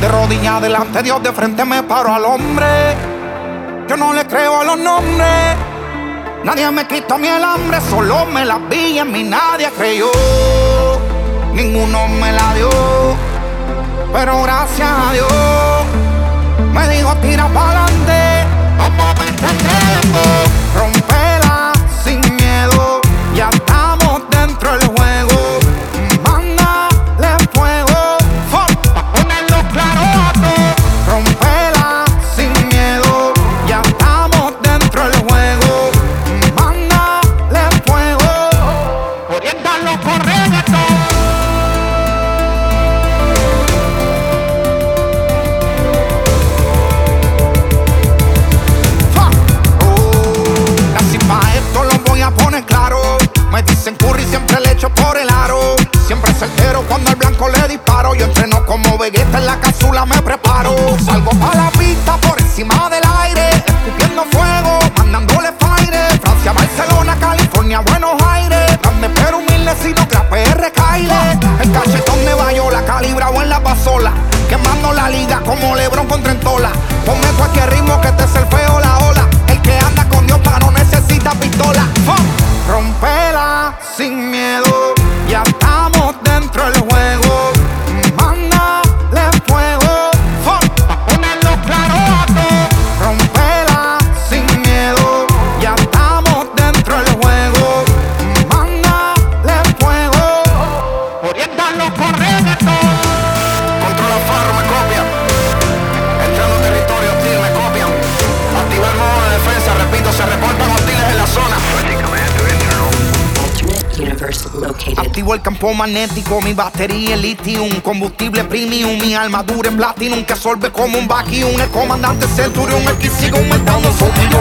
De rodillas delante de Dios, de frente me paro al hombre. Yo no le creo a los nombres. Nadie me quitó mi el hambre, solo me la vi en mí nadie creyó. Ninguno me la dio, pero gracias a Dios me dijo tira para como Vegeta en la cápsula, me preparo. Salgo pa' la pista por encima del aire. Escupiendo fuego, mandándole fire. Francia, Barcelona, California, Buenos Aires. Grande pero humilde, si no que a PR caile. El cachetón de Bayola, calibrado en la pasola. Quemando la liga como Lebron con Trentola. Ponme cualquier ritmo que te feo la ola. El que anda con Dios para no necesita pistola. Fuck. Rompela sin miedo. Ya estamos Activo el campo magnético, mi batería es lithium, combustible premium, mi armadura en platinum que absorbe como un vacuum. El comandante Centurion, el que sigue aumentando su tiro,